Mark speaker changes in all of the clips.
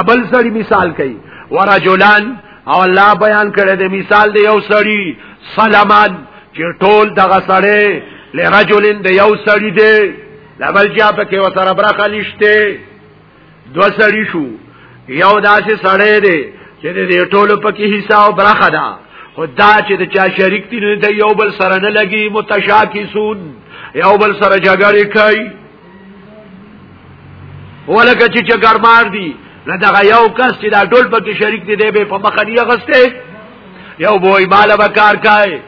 Speaker 1: ابل سړی مثال کوي ورجلان او الله بیان کړی دی مثال دی یو سړی سلمان چې ټول دغه سړی لرجلن دی یو سړی دی لبل چا پکې وسره برخه نشته دو سړی شو یو داسې سړی دی چې دې ټولو پکې حصہ او برخه ده خدا چې د چا شریک دي نه د یو بل سره نه لګي متشاکسون یو بل سره جګړه کوي ولکه چې چګرمار دي نه دغه یو کس چې دا ټول پکې شریک دي دی به په مخه دی غسته یو بوې مال به کار کای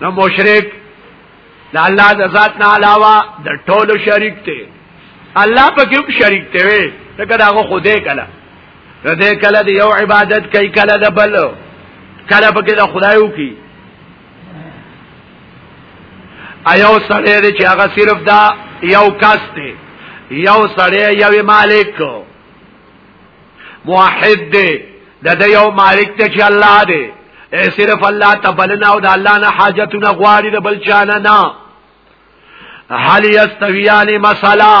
Speaker 1: نو مشرک د الله د ذات نه علاوه د ټولو شریک دی الله پکې هم شریک دی وي دا هغه خوده کله دا کله د یو عبادت کوي کله د بل کله پکې د خدایو کوي ایو سړی دی چې هغه صرف دا یو کس دی یو سړی یو مالک موحد دی د د یو مالک ته چې الله دی صرف الله تبلنا او د الله نه حاجتونه غواړي د بل چانه نه هل یستویانی مسالا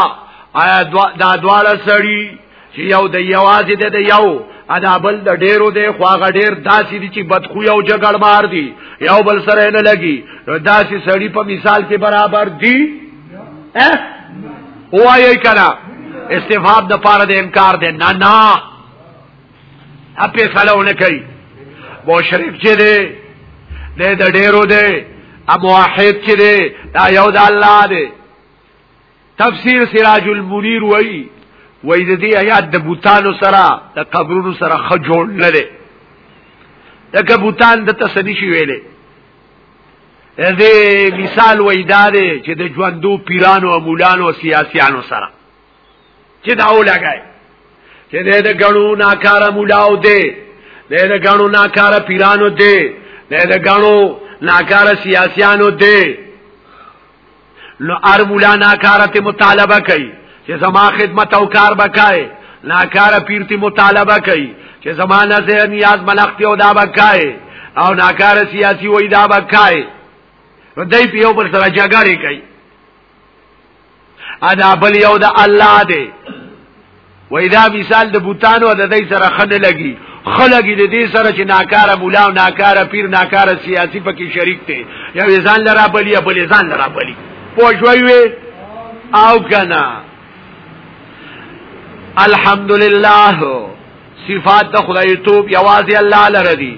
Speaker 1: آیا دا دواړه سړی چې یو د یوازې د یو ادا بل د ډیرو د خواغه ډیر داسې دي چې بدخو یو جګړ مار دي یو بل سره نه لګي نو داسې سړی په مثال کې برابر دي ا وایي کړه استفاد د پاره د انکار دی نه نه اپې فلونه کوي بو شریف چې دی د ډېرو دی ابو واحد چې دی دا یو د الله دی تفسیر سراج المنیر وایي وای د دې آیات د بوتانو سره د قبرونو سره خ جوړ نه لري دغه بوتان د تسنی شي ویلې دې مثال وای دا دی چې د ژوندو پیرانو او مولانو او سیاسيانو سره چې دا ولګای چې دې د غنو ناکاره مولاو دې دې د غنو ناکاره پیرانو دې دې د غنو ناکاره سیاسيانو دې نو ار مولا ناکاره ته مطالبه کوي چې زما خدمت او کار وکای ناکاره پیر ته مطالبه کوي چې زما نه زه نیاز ملختی او دا وکای او ناکاره سیاسي وای دا وکای نو دای په یو بل سره جګړه کوي ادا بل یو د الله دی وای دا مثال د بوتانو د دې سره خنه لګي خلګي د دې سره چې ناکاره مولا او ناکاره پیر ناکاره سیاسي پکې شریک دي یو ځان لرا بلی یا بلی ځان لرا بلی پوښوي وي او کنا الحمدلله صفات د خدای توب یوازې الله لره دي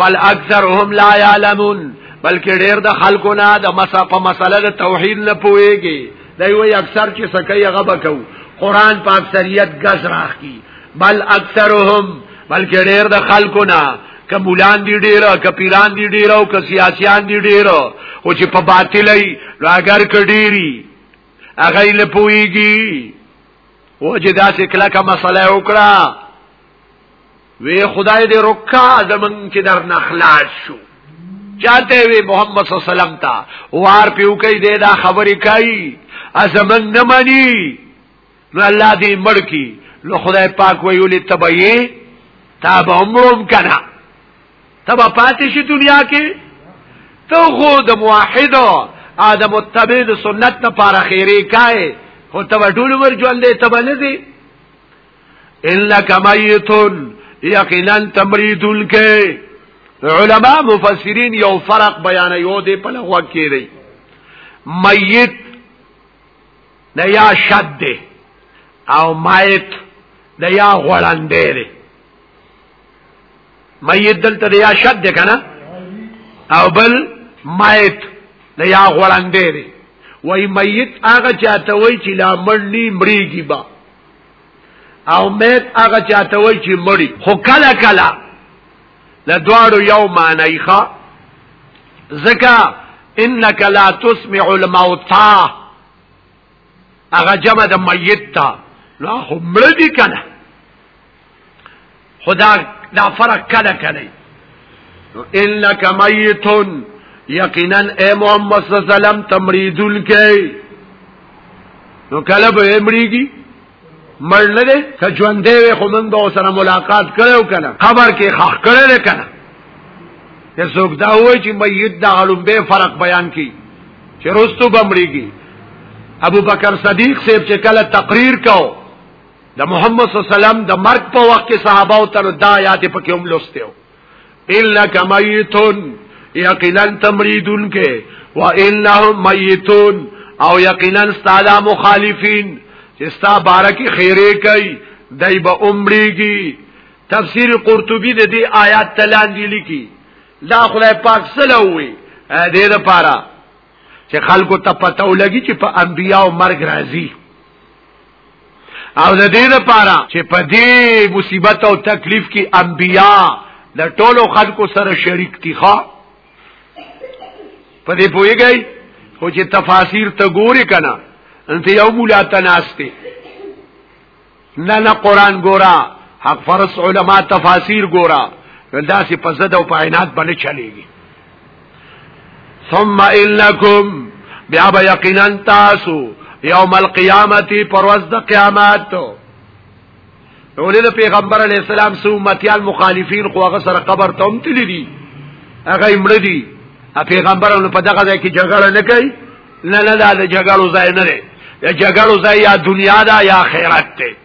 Speaker 1: بل اکثرهم لا يعلمون بلکې ډېر د خلکو نه د مسا په مسله د توحید نه پويږي دوی وي اکثر چې سکه هغه بکو قران په اکثریت غز راخي بل اکثرهم بلکې ډېر د خلکو نه کمولان دی ډیر کپیران دی ډیر او کسیاسیان دی ډیر او چې په باطلای راګر کډيري اغه یې لپويږي او چې دا چې کله کا مسله وکړه وی خدای دې رکا زمون چې در نخلاص شو چاته وی محمد صلی الله علیه وسلم تا وار پیو کوي دې دا خبرې کوي ازمن نه مانی نو الله دې مړ کی نو خدای پاک ویولې تبعی تا به عمرم کنا تبا پاتې شي دنیا کې ته خو د موحد ادم متبع د سنت نه پاره خیره کای او ته ټول ور ژوندې ته باندې دي الا کمیتون یقینا تمریدون کې علما مفسرین یو فرق بیان یو دی په لغو کې دی میت نه یا شد دی او میت نه یا غړندې دی میت دلته د یا شد ده کنه او بل میت د یا غړندې دی وای میت هغه چاته وای چې لا مړنی مړیږي با او میت هغه چاته وای چې مړی خو کله کله د دواړو یو معنی ښه زکا انک لا تسمع الموتى هغه جمع د میت ته لا هم مړ دي کنه خدا دا فرق کله کله نو انک میتون یقینا اے محمد صلی الله علیه وسلم تمریدون کې نو کله به امریږي مړ نه دی که ژوندې وي خو موږ به سره ملاقات کړو کنه خبر کې خخ کړل کنه که څوک دا وایي چې میت د علم به فرق بیان کړي چې رستو بمړيږي ابو بکر صدیق صاحب چې کله تقریر کاو د محمد صلی الله علیه وسلم د مرګ په وخت کې صحابه او تر دا آیات په کې هم لوستیو انک میتون یقینا تمریدون کې و انهم میتون او یقینا استاد مخالفین چې ستا بارکی خیره کوي دای به عمرېږي تفسیر قرطبی د دې آیات تلاندې لیکي لا خدای پاک سره وي دې لپاره چې خلکو ته پته ولګي چې په انبیاء او مرګ راځي او د دې لپاره چې په دې مصیبت او تکلیف کې انبیا د ټولو خلکو سره شریک دي ښا په دې پويږي خو چې تفاسیر ته ګوري کنه انت یو مولا تناسته نه نه قران ګورا حق فرس علما تفاسیر ګورا دا سي په زده او په عینات باندې چلےږي ثم انکم بیا به یقینا تاسو یوم القیامت پرواز د قیامت ولې د پیغمبر علی السلام سو امتیان مخالفین خو هغه سره قبر ته هم تللی دي هغه مړ دي ا پیغمبرانو په دغه ځای کې جګړه نه کوي نه نه دا د جګړو ځای نه دی د جګړو ځای یا دنیا دا یا آخرت دی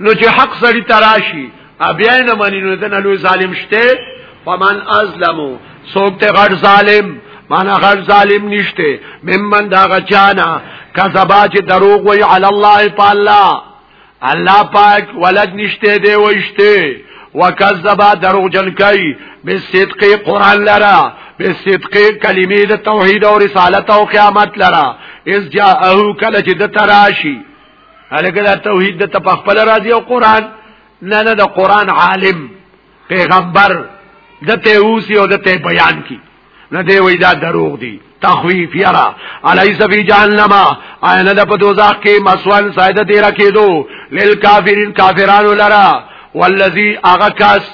Speaker 1: نو چې حق سړی تراشي بیا نه منی نو دنه لوی ظالم شته فمن ازلمو سوک ته غټ ظالم مانا غټ ظالم نشته ممن دا غچانا کذبا چې دروغ وی علی الله تعالی الله پاک ولد نشته دی وشته وکذبا دروغ جن کوي بصدق قران لرا بصدق کلمې د توحید او رسالت او قیامت لرا اس جاءه کله چې د تراشی الکه دا توحید د تپخپل راضی او قران نه نه د قران عالم پیغمبر د ته اوسی او د ته بیان کی نه دی وای دا دروغ دی تخویف یرا الیس فی جهنم عین د په دوزخ کې مسوال ساید دی را کېدو لیل کافرین کافرانو لرا والذی اغکس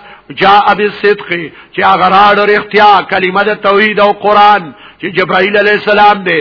Speaker 1: جاء بالصدق چې هغه راړو اختیا کلمه د توحید او قران چې جبرائیل علی السلام دی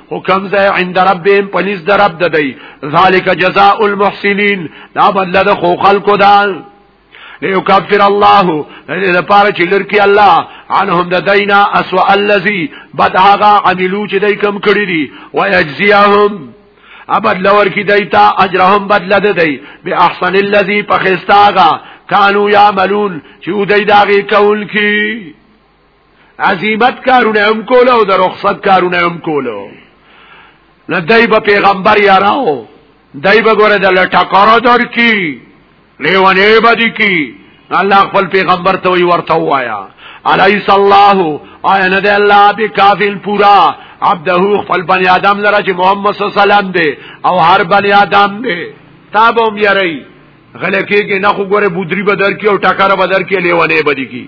Speaker 1: حکم ځای عند ربهم پنځ درب د دی ذالک جزاء المحسنین دا بدل د خو خلکو دا ليكفر الله لپاره چې لرکی الله عنهم د دینا اسوا الذی بد هغه عملو چې دای کم کړی دي ويجزيهم ابد لور کی دیتا اجرهم بدل ده دی به احسن الذی پخستاغا کانو یعملون چې ودی داغه کول کی عظیمت کارونه هم کوله او د رخصت کارونه هم کوله نه دای په پیغمبر یاراو دای په ګوره د لټکارو دور کی لیونه بدی کی الله خپل پیغمبر ته وی ورته وایا علیس الله آیا نه ده الله بکافل پورا عبده خپل بنی آدم لره چې محمد صلی الله علیه وسلم دی او هر بنی آدم دی تابم یری غلکه کې نه خو ګوره بودری بدر کې او ټکر بدر کې لیونه بدی کی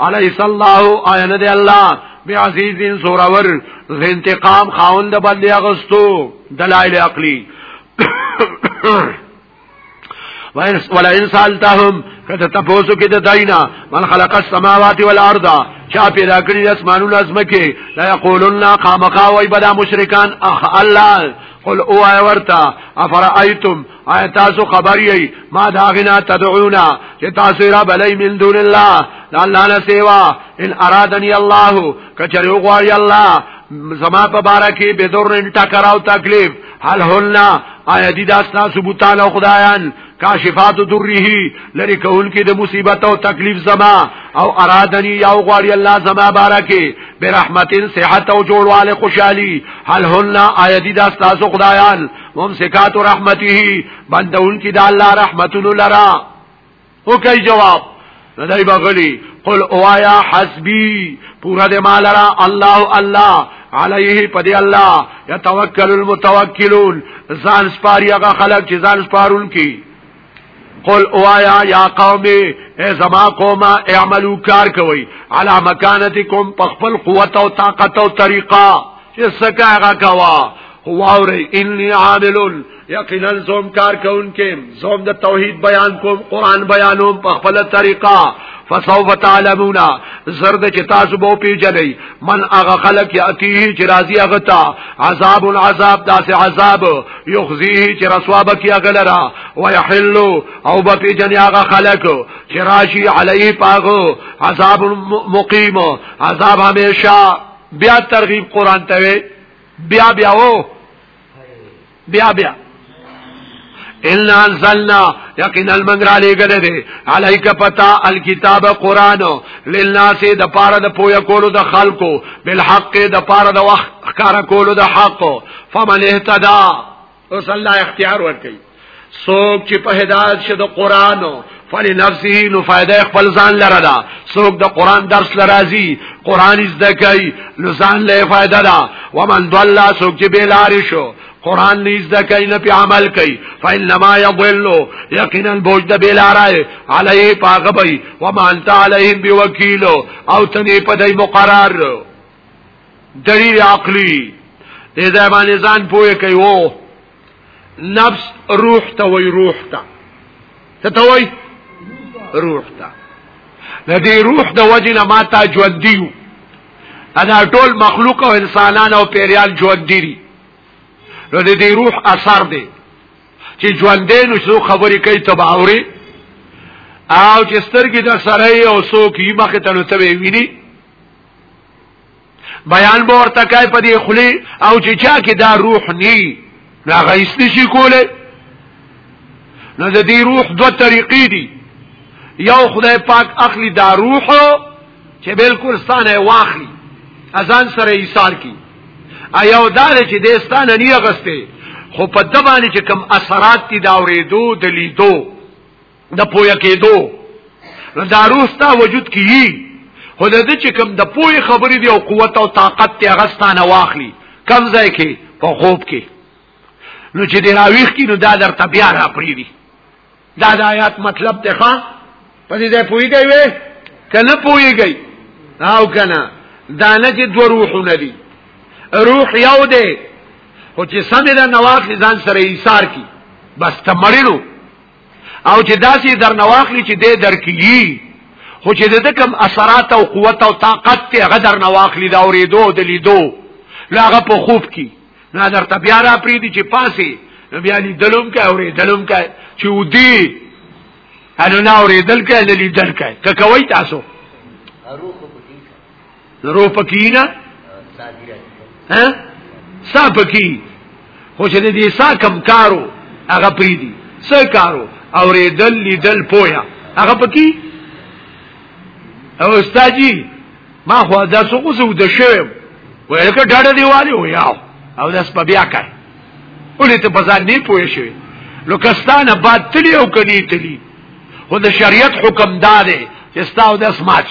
Speaker 1: علیس الله آیا نه دی الله بی عزیزین زورور ز انتقام خاوند باندې اغستو دلایل عقلی ولا ان سالتهم کته تاسو کې د داینا من خلق السماوات والارض چا پیدا کړی د اسمانونو ازمکه لا یقولون قامقا وای بدا مشرکان اخ الله قل او ورتا افرایتم آیا تاسو خبر یی ما دا غنا تدعونا چې تاسو را بلای من دون الله الله نه سیوا ان ارادنی الله کچری غواړي الله زما په بارا کې به دورن ټکراو تکلیف هل هلنا آیا دي داسنا ثبوتان او خدایان کاشفات دره لری کول کې د مصیبت او تکلیف زما او ارادنی یو غواړي الله زما بارا کې برحمتن صحت او جوړواله خوشحالي هل هلنا آیا دي داسنا خدایان ممسکات رحمته بندون کی دا الله رحمتونو لرا او کوي جواب ندای بغلی قل اوایا حسبی پورا دے مالرا الله الله علیه پدی الله یتوکل المتوکلون ځان سپاری هغه خلق چې ځان سپارون کی قل اوایا یا قوم اے زما قوم اعملو کار کوي علی مکانتکم پخپل قوت او طاقت او طریقه چې سکاغه کوا واوري انی عاملون یقینا زوم کار کوم کې زوم د توحید بیان کوم قران بیانوم په خپل طریقه فسوف تعلمون زرد چې تاسو به پیژنئ من هغه خلق یاتی چې راضی هغه تا عذاب العذاب داسې عذاب یخزیه چې رسوا بکی اغلرا ویحل او بپی جن هغه خلق چې راشي علی پاغو عذاب مقیم عذاب همیشه بیا ترغیب قران ته وی بیا بیا وو بیا بیا ان انزلنا یقینا من را لګل دي عليك پتا الكتاب قران للناس د پاره د پویا کولو د خلقو بالحق د پاره د وخت کار کولو د حق فمن اهتدى اوس الله اختیار ورکړي سوک چې په هدایت شه د قران فلی نفسه نو فائدہ خپل ځان لره دا سوک د قران درس لرازي قران زده کوي نو ځان له فائدہ دا ومن ضل سوک چې بیلار شو قران نه زده کوي نه په عمل کوي فإنما يضل یقینا بوج د بیلارای علی پاغبی وما انت علیهم بوکیل او تنه په دای مقرر دلیل عقلی دې ځای باندې ځان پوهه کوي وو نفس روح ته وای روح ته څه ته وای روح ته د دې روح د وجه نه ما تا ژوند دیو انا ټول مخلوق او انسانان او پیریان ژوند دي نو د دې روح اثر دی چې ژوند دې نو څو خبرې کوي تباوري او چې سترګې د سره او سو کی مخه ته نو ته ویني بیان به ورته کوي په دې خلی او چې چا کې دا روح ني نو هغه هیڅ نشي کولی نو د دې روح دوه طریقې دي یو خدای پاک اخلي دا روح چې بالکل ستانه واخلي ازان سره ایثار کی ایو دار چې د ستانه نه غسته خو په دبانې چې کم اثرات دي دا ورېدو د لیدو د پویا کېدو نو دا روح ستا وجود کې یي خو د دې چې کوم د پوی خبرې دی او قوت او طاقت ته غستانه واخلي کم ځای کې په خوب کې نو چې دی راویخ کې نو دا در بیا را پریدي دا د آیات مطلب ته ښا په دې ځای پویږي وې کنه پویږي او کنه دا نه چې دوه روحونه دي روح یو دی خو چې سمې د نواخ ځان سره ایثار کی بس تمرینو او چې داسې در نواخلی چې دې درکیږي خو چې د کوم اثرات او قوت او طاقت ته هغه در نواخلی دا اوریدو د لیدو لاغه په خوب کې نه در ته بیا را پری دي چې پاسي بیا لیدلم کې اوریدلم کې چې ودی انو نه اوریدل کې لیدل کې که کوي تاسو درو پکې نه ها سا پکې خو چې دې سا کم کارو هغه پری دي سا کارو او ریدل لیدل پویا هغه پکې او استاجی ما خو دا سوق سو د شوم ولکه ډاډه دیواله و یاو او داس په بیا کای ولې ته بازار نه پوي شوی لو کستانه باد تلی او کني تلی خو د شریعت حکم دار چې ستاو داس ماچ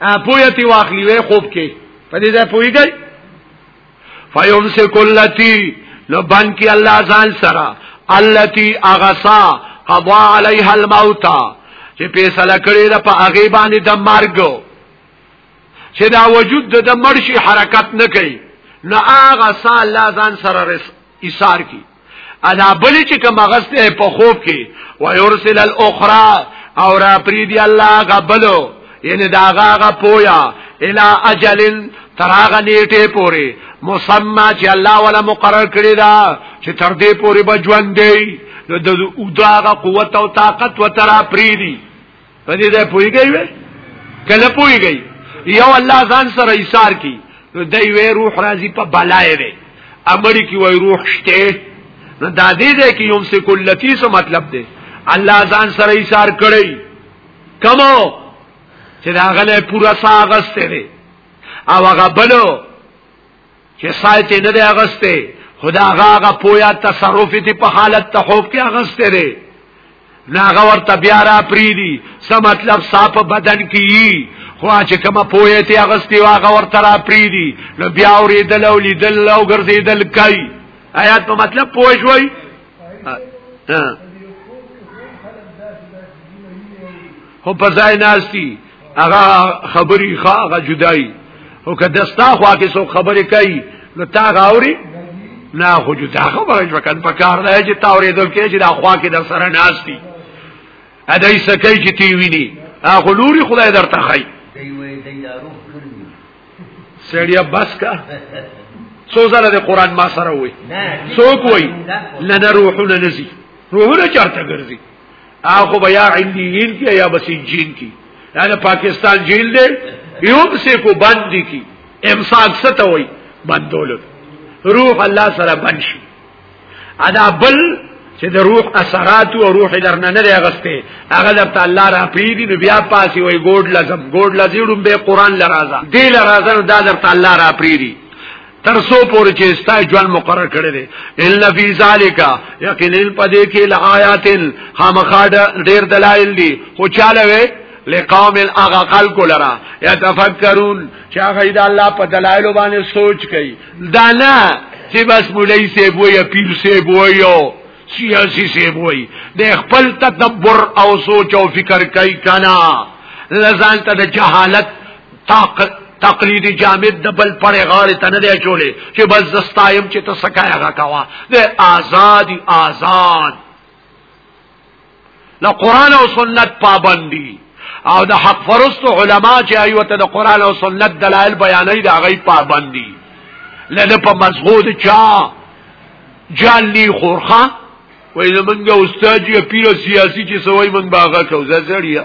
Speaker 1: ا پویتی واخلی وی خوب کې په دې ځای پویږي فیمسک اللتی نو بن کی الله ځان سره اللتی اغسا قضا علیها الموت چې پیسله کړی را په هغه باندې د مرګ چې دا وجود د مرشي حرکت نه کوي نو هغه سال لا ځان سره رس ایثار کی ادا بلی چې کوم غسته په خوب کې و يرسل الاخرى او را پری دی الله غبلو یعنی داغه غ پویا الی اجل تراغه نیټه پوری مسمى چې الله ولا مقرر کړی دا چې تر دې پوری بجوان دی نو د داغه قوت او طاقت و ترا پری دی په دې ده پويږي وې کله پويږي یو الله ځان سره ایثار کی نو دی وی روح راضی په بلای دی امری کی وی روح شته نو دا دې ده کې یوم سے کلتی سو مطلب دی الله ځان سره ایثار کړی کمو چې دا غله پورا ساغسته دی او هغه بلو چې سایت نه دی اغسته خدا هغه پویا تصرف دي په حالت ته خوب کې اغسته دی ناغه ورته بیا را پریدي سم مطلب صاحب بدن کې خو چې کومه پوهه ته اغستی واغه ورته را پریدي نو بیا ورېدل او لیدل او ګرځېدل کوي آیات په مطلب پوه شوي خو په ځای ناشتي هغه خبري ښه هغه جدای او که دستا خوا کې څو خبرې کوي نو تا غاوري نه خو جدا خبره جو کړه په کار دی چې تاورې دل کې چې دا خوا کې در سره ناشتي ادای سکه چې تی ویني هغه لوري خدای درته خی سړیا بس کا څو زره د قران ما سره وای څوک وای لنا روحنا نزي روحنا چرته ګرځي هغه بیا علیین کی یا بسجین کی یعنی پاکستان جیل دی یو څه کو باندې کی امساک ستوي بندول روح الله سره بنشي ادا بل چې د روح اثرات او روح درنه نه راغسته هغه د الله را پیری نو بیا پاسي وای ګوډ لازم ګوډ لازم به قران لرازه دی لرازه نو دا درته الله را پیری ترسو پورې چې ستا ژوند مقرر کړی دی ان فی ذالک یقینا پدې کې لآیات خامخاد ډیر دلایل دي خو چاله وي لقوم الاغا خلق لرا یتفکرون چا غید الله په دلایل باندې سوچ کوي دا نه چې بس مولای سی بوې پیر سی بوې او سیاسی سی بوې د خپل تدبر او سوچ او فکر کوي کنا لزان ته د جهالت طاق تقلید جامد د بل پړې غاړې ته نه دی چولې چې بس زستایم چې ته سکایغه کوا د آزادی آزاد د قران او سنت پابندي او د حق فرست علما چې ایو ته د قران او سنت دلایل بیانې دا غي پابندي لنه په مزغود چا جالنی خورخه وای زمونږ استاد یې پیر سیاسي چې سوي مونږ باغه کو زړیا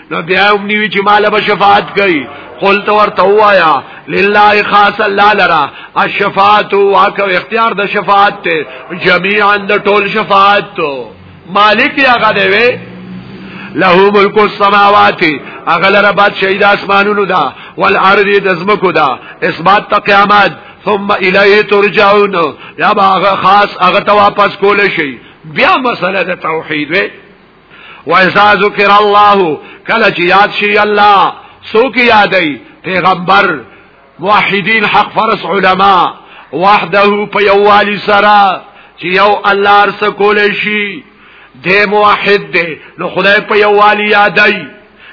Speaker 1: نو بیا هم نیوی چې مال به شفاعت کوي قلت ورته وایا لله خاص الله لرا الشفاعت واکو اختیار د شفاعت ته جميعا د ټول شفاعت مالک یا غده وی له ملک السماوات اغل ربات شهید اسمانونو دا والارض دزمکو دا اثبات تا قیامت ثم الیه ترجعون یا با اغا خاص اغا تا واپس کول شي بیا مسله د توحید وی و اذا ذکر الله کله چې یاد شي الله سوک یادای پیغمبر موحدین حق فرس علما وحده په یووالي سره چې یو الله ارس کول شي د موحد دی نو خدای په یووالي یادای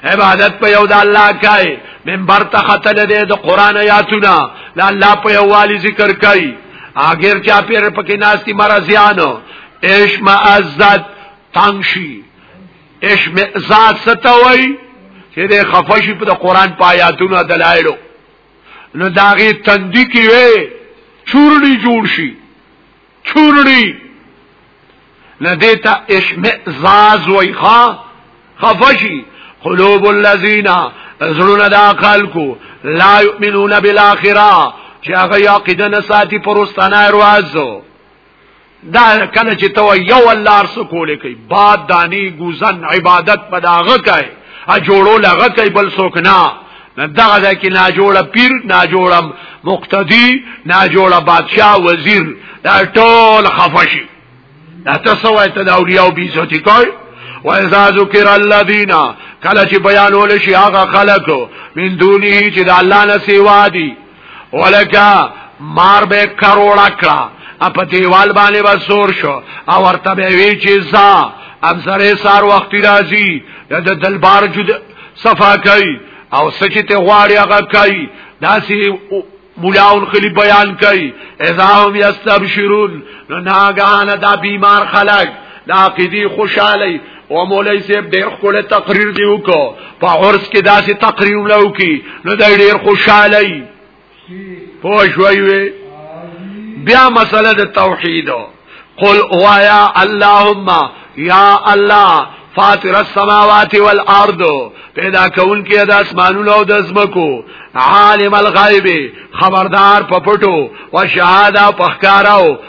Speaker 1: عبادت په یو د الله کوي منبر ته خطر دی د قران آیاتونه د الله په یووالي ذکر کوي اگر چا پیر پکې ناشتي مرزيانو ایش ما عزت تنگ شي اشمئزاز ستوي چې د خفشي په قرآن په آیاتونو دلایلو نو داغه تندې کې وي چورړي جوړ شي چورړي نه دیتا اشمئزاز وای ښا خفشي قلوب الذين زړونه دا خلکو لا يؤمنون بالاخره چې هغه عقیده نه ساتي پرستانه ورځو دا کله چې تو یو الله ارس کولې کوي باد دانی ګوزن عبادت پداغه کوي ا جوړو لغه کوي بل څوک نه دغه د کې نا جوړه پیر نا جوړه مقتدی نا جوړه بادشاہ وزیر دا ټول خفشي دا تاسو وایته د اولیاء او بیزتی کوي واذا ذکر الذین کله چې بیانول شي هغه خلق من دونه چې د الله نه سیوا دي ولکه مار به کروڑا کړه اپ دیوال باندې وسور شو او ورته به وی چې زا ام سره سار وخت راځي د دلبار جود صفا کوي او سچ ته غواړي هغه کوي داسي مولاون خلی بیان کوي اذا هم یستبشرون نو ناګان دا بیمار خلق دا عقیدی خوشحالی او مولای صاحب ډیر خوله تقریر دی وکړو په عرس کې داسې تقریر ولو کی نو دا ډیر خوشاله ای پوښوي وي بیا مسله د توحید قل وایا اللهم یا الله فاطر السماوات والارض پیدا کون کې د اسمانونو او د زمکو عالم الغیب خبردار په پټو او شهاده په ښکارو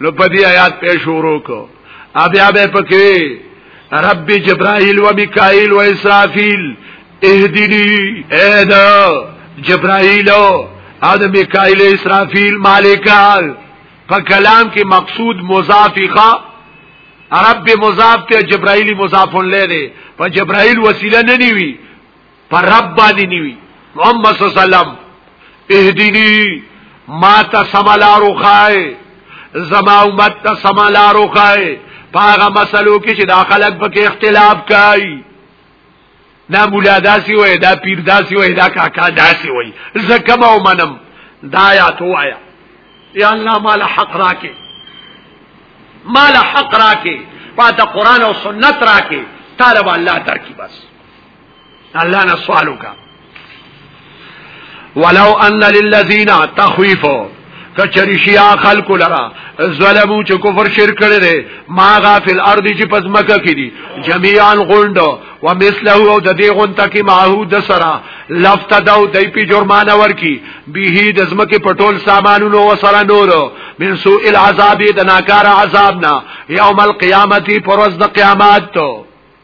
Speaker 1: نو په دې آیات په شروع کو بیا به پکې رب جبرائیل و میکائیل و اسرافیل اهدنی اهدا جبرائیل او اد میکائیل اسرافیل مالکال په کلام کې مقصود مضافخه رب مضاف ته جبرائیل مضاف الیه دی په جبرائیل وسیله نه نیوي پر رب باندې نیوی محمد صلی الله علیه وسلم اهدینی ما ته سملارو خای زما امت ته سملارو خای پاغه مسلو کې چې دا خلک پکې اختلاف کوي دا مولا داسي وای دا پیر داسي وای دا کاکا داسي وای زکه ما ومنم دا یا تو آیا یا الله مال حق راکې مال حق راکې پاته قران او سنت راکې طالب الله درکې بس الله نه سوال وکا ولو ان للذین تخویفو کچری شیا خلق لرا ظلمو چې کفر شرک کړي دي ما غافل ارض چې پزمکه کړي جميعا غوند و مثله او د دې غوند تکي معهود سرا لفت داو دای په جرمانه ورکی به د زمکه پټول سامانونو و سرا نور من سوء العذاب د ناکار عذابنا یوم القیامت پرز د قیامت تو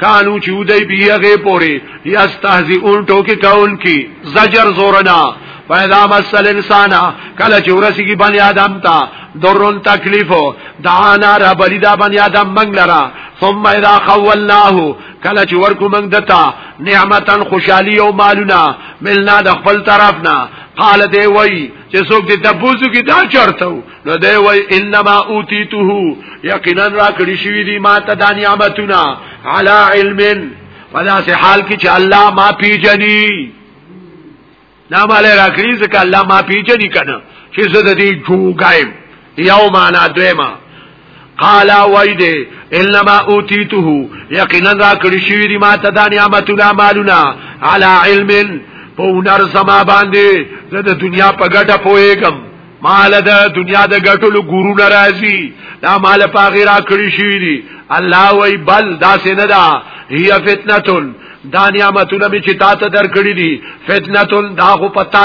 Speaker 1: کانو چې ودی بیغه پوری یستهزئون ټوکی کون کی زجر زورنا پیدا مسل انسان کله چې ورسیږي بنی آدم ته درون تکلیفو دعانا را بلی دا بنی آدم منگ لرا ثم اذا خولناهو کله چې ورکو منگ دتا نعمتا خوشحالی او مالونا ملنا د خپل طرفنا قال دی وی چې څوک دې تبوزو کې دا چرته نو دی وای انما اوتیته یقینا را کړی شوی دی ما ته د نعمتنا علی علم فدا سه حال کې چې الله ما پیجنی نام علی را کړی ځکه الله ما پیجنی کنه چې زه د دې جوګایم یو معنا دویمه قال وای دې انما اوتیته یقینا را کړی شوی دی ما ته د نعمت لا مالنا علی علم په ونر زما باندې زه د دنیا په ګټه پوهېږم مال د دنیا د ګټلو ګورو ناراضي دا مال په غیر اکړی شي دي الله وای بل دا سینه دا هي فتنه دا نعمتونه چې تا ته درکړي دي فتنه دا خو پتا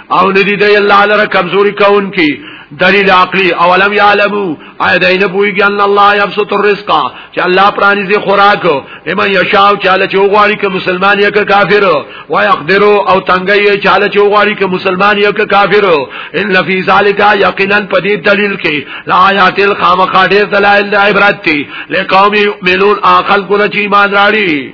Speaker 1: او ندی دی الله لره کمزوري کون کی دلیل عقلی اولم یعلمو آیا دای نه پویږي ان الله یبسط الرزق چې الله پرانی زی خوراک ایمه یشاو چاله چې وغواړي ک مسلمان یا ک کافر و یقدرو او تنگي چاله چې وغواړي ک مسلمان یا ک کافر ان فی ذلک یقینا پدې دلیل کې لا آیات الخامخه دې دلایل د عبرت لقوم یؤمنون عقل کو نه چې ایمان راړي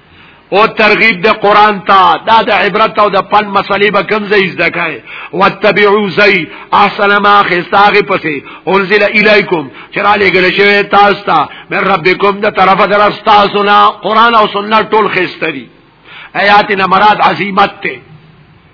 Speaker 1: او ترغیب د قران ته دا د عبرت او د پن مسلې به کم زې زده کای وتبعو زې احسن ما خستاغه پسې انزل الیکم چرا لګل شوی تاسو ته من ربکم د طرف در تاسو نه قران او سنت ټول خستري آیات نه مراد عظمت ته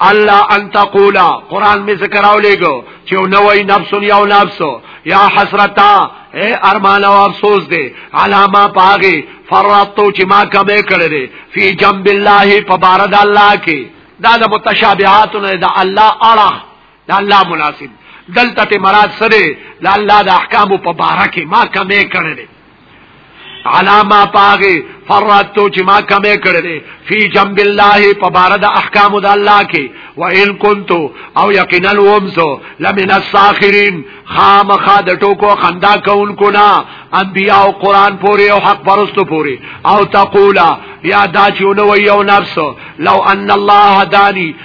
Speaker 1: الا ان تقولا قران می ذکر او لګو چې نو وای نفس یو نفس یا حسرتا اے ارمان او افسوس دی علاما پاغي فرطو چې ما کمه کړې دي فی جنب الله فبارد الله کې دا د متشابهات نه د الله اړه دا الله مناسب دلته ته مراد سره دا الله د احکام په باره کې ما کمې کړې علاما پاغه فراتو چې ما کمې کړې فی جنب الله په باره د احکام د الله کې و ان كنت او یقینا ومسو لمن الساخرین خامخا د ټوکو خندا کوونکو نه انبیاء او قران پوری او حق پرستو پوری او تقولا یا دا چې نو یو نفس لو ان الله هدانی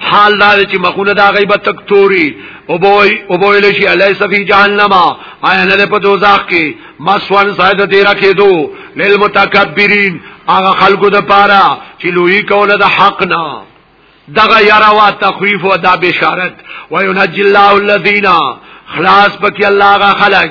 Speaker 1: حال دا چې مخونه دا غیبت تک توري او بوئی او بوئی لشی علیس فی جہنم آیا نده پا دوزاق کی مسوان ساید دیرا کی دو للمتکبرین آغا خلقو دا پارا چی لوئی کول دا حقنا دغه یرا وا تخویف او دا بشارت وینجی الله الذین خلاص بکی الله غ خلق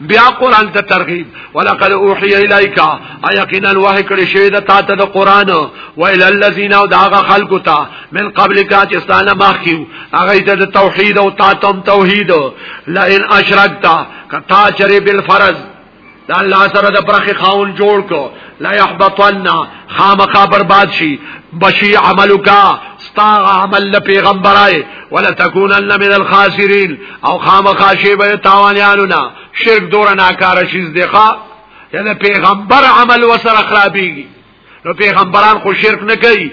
Speaker 1: بیا قران ته ترغیب ولقد اوحی الیک ایقینا وحی کړی شوی د تاته د قران و ال الذین او داغه خلق تا من قبل کا چې ستانه ماخیو هغه ته د توحید او تاتم توحید لئن اشرکتا کتا چرې بالفرض دا الله سره د پرخي خاون جوړ کو لا يحبطن خامخا برباد شي بشي عملك ستا عمل پیغمبرای ولا تکونن من الخاسرین او خامخا شی به تاوانیانو نه شرک دور ناکار شي ځدخه یعنی پیغمبر عمل وسره خرابېږي نو پیغمبران خو شرک نه کوي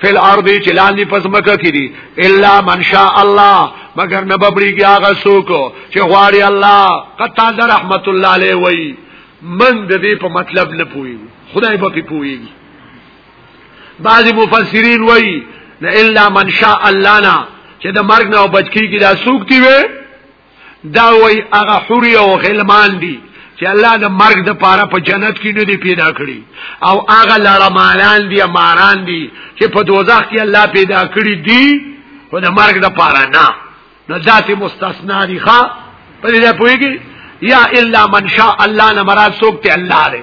Speaker 1: فل ارض چې لاندې پزمکه کې دي الا من شاء الله مگر نه ببړيږي هغه څوک چې غواړي الله قطع رحمت الله علیه وای من د دې په مطلب نه پوي خدای به په پويږي بعضی مفسرین وای نه الا من شاء الله نه چې د مرګ نه بچ کیږي دا څوک دی وي دا وای هغه حوري او غلمان دي چې الله د مرګ د پاره په جنت کې نه دی پیدا کړی او هغه لړمالان دي ماران دي چې په دوزخ کې الله پیدا کړی دي خو د مرګ د پاره نه نو ذات مستثنا دي ښا په دې پوهیږي یا الا من شاء الله نه مراد څوک ته الله دی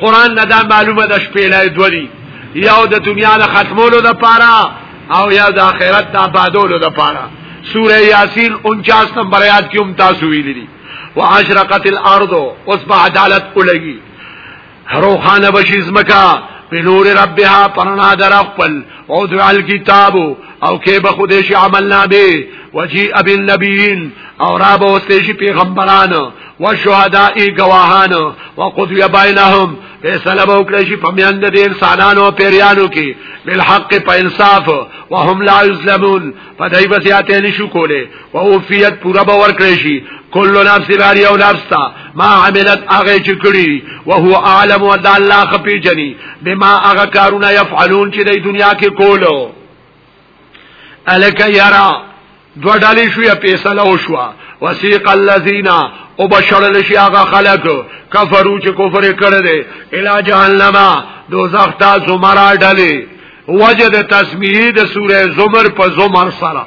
Speaker 1: قران نه دا معلومه ده شپېلای دوه دي یو د دنیا د ختمولو د پاره او یا د آخرت د آبادولو د پاره سوره یاسین 49 نمبر آیات کې هم تاسو ویلي دي واشرقت الارض اوس په عدالت ولګي روخانه بشي زمکا بنور ربها پرنا در خپل او د الکتاب او کې به خوده شي عمل نامه وجيء بالنبيين او را به واستې شي پیغمبرانو وشهدائی گواهان وقضی بینهم فیصله به وکړي شي په میان د انسانانو او پیریانو کې بل حق په انصاف او هم لا یظلمون په دای په سیاته نشو کوله او اوفیت پورا به ورکړي شي کل نفس باری او نفس تا ما عملت هغه چې کړی او هو عالم او د الله خپي جني بما هغه کارونه يفعلون چې د دنیا کې کولو الک یرا دو ډلې شو یا پیسله وشو وسیق الذین او بشړل شي هغه خلق کفرو چې کفر کړي دي الی جهنم دوزخ ته زمرا ډلې وجد تسمیه د سوره زمر په زمر سره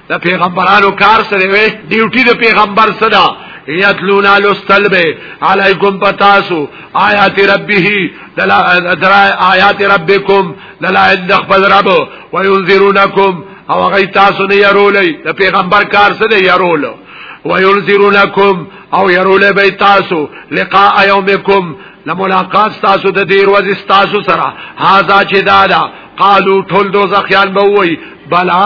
Speaker 1: د پیغمبرانو کار سره وي ډیوټي د پیغمبر صدا یتلون لستل به علیکم پتاسو آیات ربه دلا آیات ربکم دلا دخبل رب وینذرونکم او غی تاسو نه يرولې د پیغمبر کار سره يرولو وینذرونکم او يرولې به تاسو لقاء یومکم لملاقات تاسو د دې ورځې تاسو سره هاذا چې دادا قالو ټول دوزخیان به وای بلا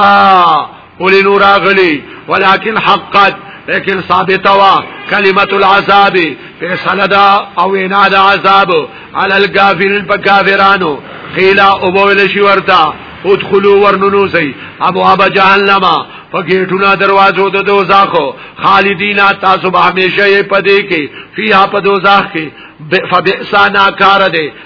Speaker 1: اولی نور اغلی ولیکن حقت لیکن ثابت وا کلمت العذاب فیصله دا او وینا دا عذاب علی الکافرین په کافرانو قیلا او بول شي ورتا ادخلوا ورنونو سي ابواب جهنم فگیٹونا دروازو د دوزاخو خالدینا تاسو به همیشه پدې کې فیها په دوزاخ کې فبئسا ناکار دے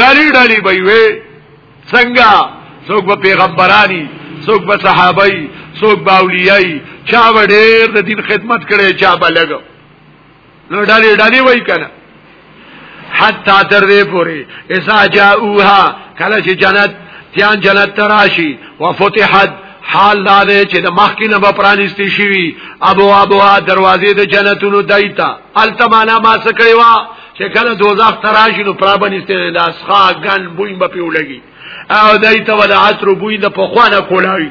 Speaker 1: ډالی ډالی به وي څنګه څوک به پیغمبراني څوک به صحابي څوک به اولیاي چا به ډېر د دین خدمت کړي چا به لګ نو ډالی ډالی وای کنه حتا تر دې پوري اذا جاءوها کله چې جنت تیان جنت تراشی وفتحت حال دا دی چې د مخکې نه به پرانیستې شي ابو ابو دروازې د جنتونو دایته التمانا ما سکړې وا چې کله دوزخ تراشي نو پرابنسته لاسخا غن بوی په پیولګي او دای ته ولا عطر بوی د پخوانه کولاوي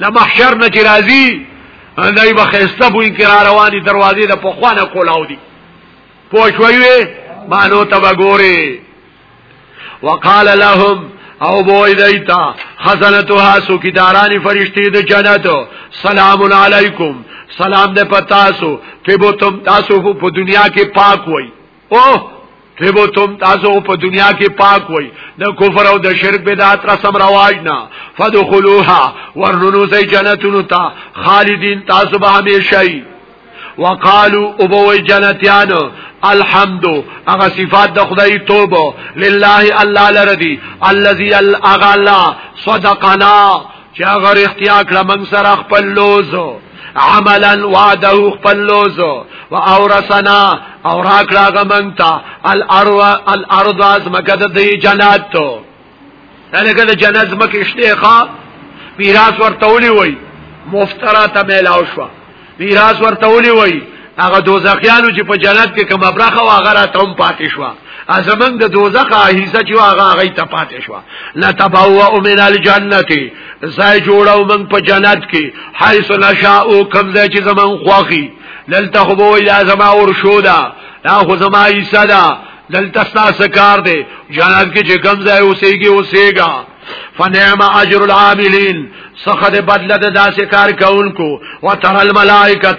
Speaker 1: د محشر نه چې راځي دای به خسته بوی کرا رواني دروازې د پخوانه کولاو دي پوښوي مانو ته وګوري وقال لهم او بوئی دیتا خزنتوها سو کدارانی فرشتی د جنت سلام علیکم سلام دے پتاسو تیبو تم تاسو خو په دنیا کې پاک وای او تیبو تم تاسو په دنیا کې پاک وای د کفر او د شرک بدعت را سم رواج نه فدخلوها ورنونو زی جنتونو تا خالدین تاسو به همیشه وقالو او بوی جنتیانو الحمد اغا صفات د خدای توبو لله الله لردی الذي اغا الله صدقنا چې هغه اختیا کړه من سره خپل لوزو عملا وعده خپل لوزو و اورسنا او راکړه غمنتا الارض الارض از مکه د جنات تو دلګه د جنت مکه شته ښا میراث ورته ولي وای مفترا ته ملاو شو میراث ورته ولي وای هغه دوزخیانو چې په جنت کې کوم برخه واغه را تم پاتې شو ازمن د دوزخ حصہ چې هغه هغه ته پاتې شو لا تبوا من الجنه زای جوړو من په جنت کې حيث نشاء کم ځای چې زمون خوخي دلته خو وای لازم اور شو دا دا خو زما حصہ ده دلته تاسو کار دی جنت کې چې کوم ځای اوسېږي اوسېګا فنعم اجر العاملین څخه د بدله د داسې کار کوونکو وتر الملائکه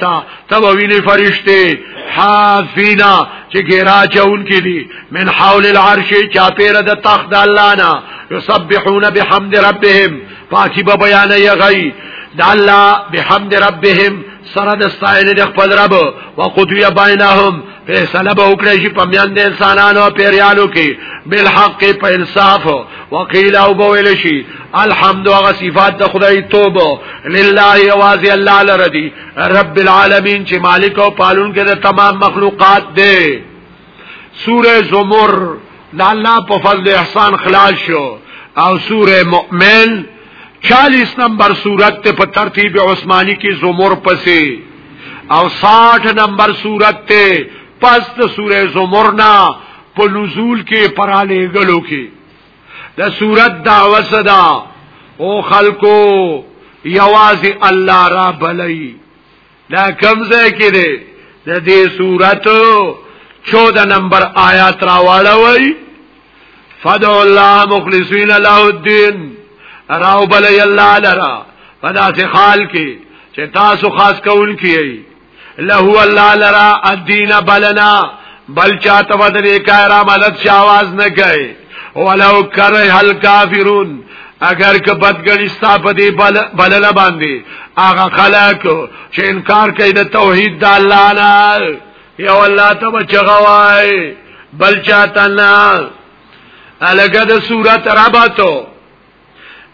Speaker 1: تب ویني فرشته حافینا چې ګرا چون کې دي من حول العرش چا پیر د تخت د الله نه یسبحون بحمد ربهم پاکی به بیان یې غي د الله بحمد ربهم سره د ستاینې د خپل رب او قدوی بینهم فیصله به وکړي چې په میان د انسانانو او پیریانو کې بل حق په انصاف وقیل او بویل شي الحمد او صفات د خدای توبه لله یوازې الله لردی رب العالمین چې مالک او پالون کې د تمام مخلوقات دی سوره زمر د الله په فضل احسان خلاص شو او سوره مؤمن 40 نمبر صورت ته په ترتیب عثماني کې زمر پسې او 60 نمبر صورت ته پس د سوره زمر نه په نزول کې پراله غلو کې د صورت دعوه صدا او خلکو یوازې الله را بلای دا کم ځای کې دی د دې صورت 14 نمبر آیات راوړوي فدع الله مخلصین له الدين راو بل الله لرا پدا سي خال کې چې تاسو خاص کول کیي له الله لرا الدين بلنا بل چاته ود نه کار عملت شي आवाज نه کوي ولو کرے هل کافرون اگر که بدګنی ستا په دې بلل باندې هغه خلک چې انکار کوي د توحید د الله نه یو الله ته بچغوای بل چاته نه الګه د صورت رباتو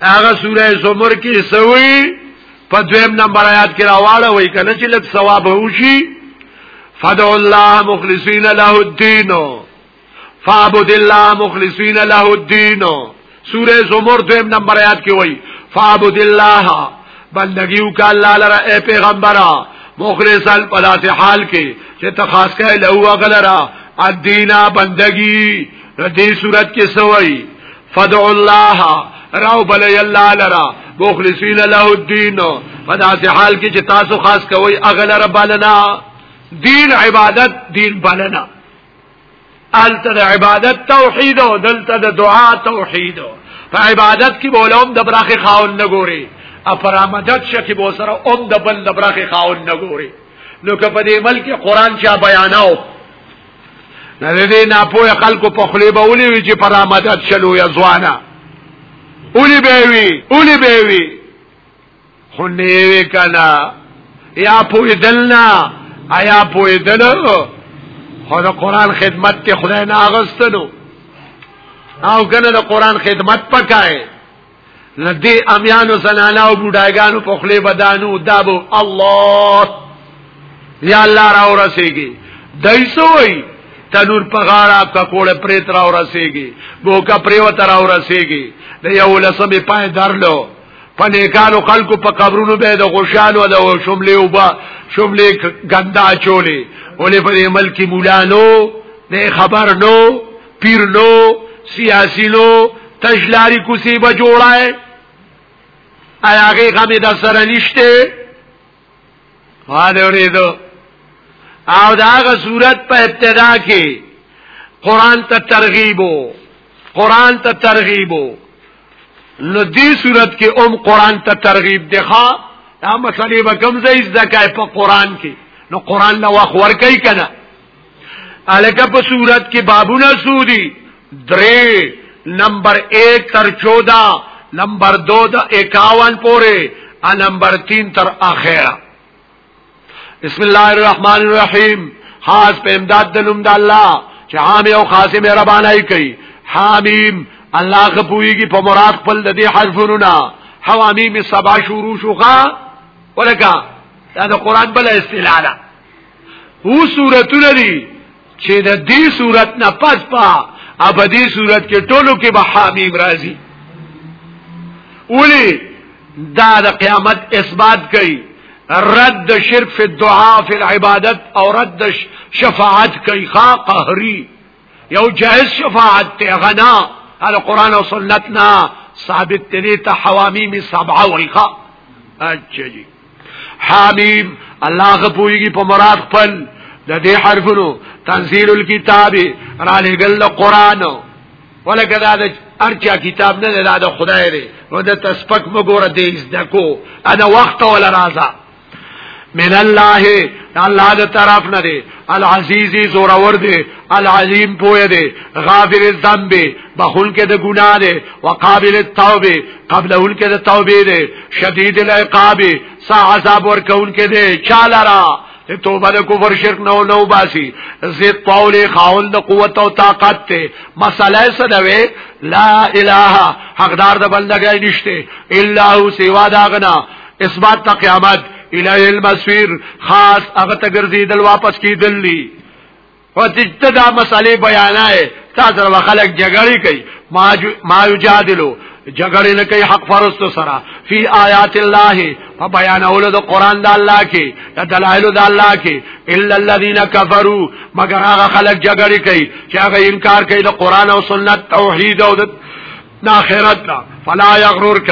Speaker 1: هغه سوره زمر کې سوي په دویم نمبر آیات کې راواله وای کنه چې لږ ثواب وشي فدع الله مخلصین له الدین فعبد الله مخلصین له الدین سوره زمر دویم نمبر آیات کې وای فعبد الله بندگیو کا الله لره اے پیغمبره مخلصا پدات حال کې چې تخاص کړي له وغلرا الدینا بندگی ردی صورت کې سوئی فدعو الله راو بل یلا لرا مخلصین له الدین فدا سه حال کې چې تاسو خاص کوي اغل رب لنا دین عبادت دین بلنا الته د عبادت توحید او دلته د دعا توحید په عبادت کې بولوم د براخه خاون نه ګوري افرامدت شکی بو سره اوم د بل د براخه خاون نه ګوري نو که په دې ملک قرآن چا بیاناو نه دې نه پوهه خلکو په خلی به ولي وی چې پر آمدد شلو یا ځوانا اولی به وی اولی به وی خو نه وی کنا یا پوی دلنا ایا پوی دلو خو دا قران خدمت ته خدای نه اغستلو او کنه دا قران خدمت پکای نو دی امیانو زنانا او بوډاګانو په خلی بدانو دابو الله یا الله را ورسیږي دایسوي تنور په غاړه پکوړه پریت را ورسیږي بوکا پریوت را ورسیږي د یو لسمې پای درلو پنیکانو خلکو په قبرونو به د غشالو د شملې او با شملې ګندا چولې ولې په ملکی مولانو نه خبر نو پیرلو سیاسیلو تجلاری کوسی به جوړای ایا هغه غمه د سره نشته واده ورېدو او داغه صورت په ابتدا کې قران ته ترغیبو قران ته ترغیبو نو دې صورت کې اوم قران ته ترغیب دی ښا دا مسلې به کوم ځای ځکه په قران کې نو قران له واخ ور کوي کنه الکه په صورت کې بابونه سودی درې نمبر 1 تر 14 نمبر 2 د 51 پورې ا نمبر 3 تر اخره بسم الله الرحمن الرحیم خاص په امداد د نوم د الله چې عام او خاصه مهرباني کوي حامیم الله غپويږي په مراد خپل د دې حرفونو نه حوامیم سبا شروع شوخه ولکه دا د قران بل استلاله هو صورتونه دي چې د دې صورت نه پس پا ابدي صورت کې ټولو کې به حامیم راځي اولی دا د قیامت اثبات کوي رد شرک فی الدعاء فی العبادت او رد شفاعت کوي خا قهری یو جائز شفاعت ته غنا هغه قران او سنت نه ثابت دي ته حوامی می سبعه وای خا اچھا جی حمیم الله غپویږي په مراد خپل د دې حرفونو تنزيل الكتاب را لګل قران ولکه دا د ارچا کتاب نه دا د خدای دی نو د تسپک مګوره دې زده کو انا وخت ولا راځه من الله الله د طرف نه دی العزیز زورور دی العلیم پوی دی غافر الذنب بخون کې د ګناه دی وقابل التوبه قبلون کې د توبې دی شدید العقاب سا عذاب ور کون کې دی چالرا توبه د کفر شرک نو نو باسي زید طول خاون د قوت او طاقت ته مساله سدوي لا اله حقدار د بندګۍ نشته الا هو سیوا داغنا اثبات تا قیامت الی المسیر خاص هغه ته ګرځیدل واپس کیدل دي او دجته دا مسالې بیانای تا سره خلک جګړې کوي ما یجادلو جګړې نه کوي حق فرستو سره فی آیات الله په بیان اول د قران د الله کې د دلایل د الله کې الا الذين كفروا مگر هغه خلک جګړې کوي چې هغه انکار کوي د قران او سنت توحید او د د اخرت نه فلا یغررک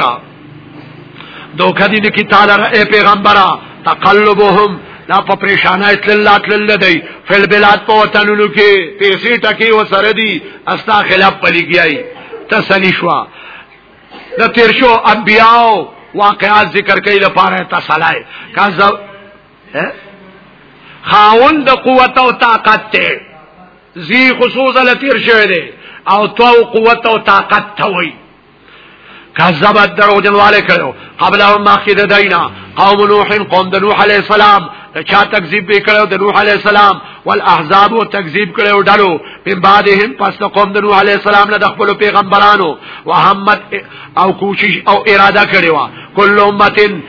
Speaker 1: دوکه دې کی تعالی اے پیغمبره تقلبهم دا په پریشانه اتللا تلل دی فل بلاد په وطنونو کې پیسې ټکی و سره دی استا خلاف پلیګیای تسلی شوا د تیر شو انبیاو واقعات ذکر کوي د پاره تسلای کاز خاون د قوت او طاقت ته زی خصوصا لتیر شوی دی او تو قوت او طاقت ته وای کذبت درو جنواله کړو قبل او ماخی د دینا قوم نوح قوم د نوح علی السلام چا تکذیب وکړو د نوح علی السلام والاحزاب او تکذیب کړو ډلو په بعدهم پس قوم د نوح علی السلام له خپل پیغمبرانو وهمت او کوشش او اراده کړو کله امتن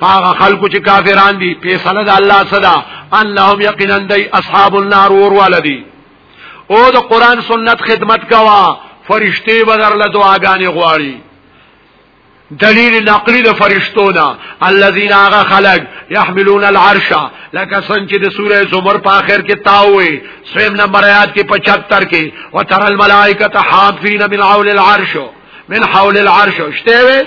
Speaker 1: پاغه خلکو چې کافران دي فیصله د الله صدا انهم یقینا دی اصحاب النار ور ولدي او د قران سنت خدمت کوا فرشتي بدر له دعاګانې غواړي دلیل نقلی د فرشتو نه الذين اغه خلق يحملون العرش لکه څنګه د سوره زمر په اخر کې تاوي سویم نمبر آیات کې 75 کې وتر الملائکه حافین من حول العرش من حول العرش شته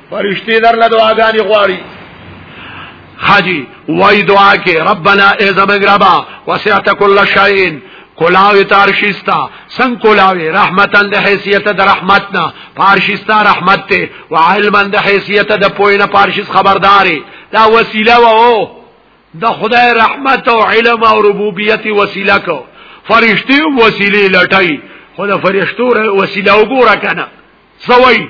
Speaker 1: فرشتي در له دعاګانې غواړي حاجی وای دعا کې ربنا ای زمنګ ربا وسعت کل شیء کولاوی تارشیستا سنگ کولاوی رحمتن د حیثیت د رحمتنا پارشیستا رحمت ته و علمن د حیثیت د پوینه پارشیس خبرداري دا وسیله و او د خدای رحمت او علم او ربوبیت وسیله کو فرشتي وسیله لټای خو د فرشتو وسیله وګوره کنه سوي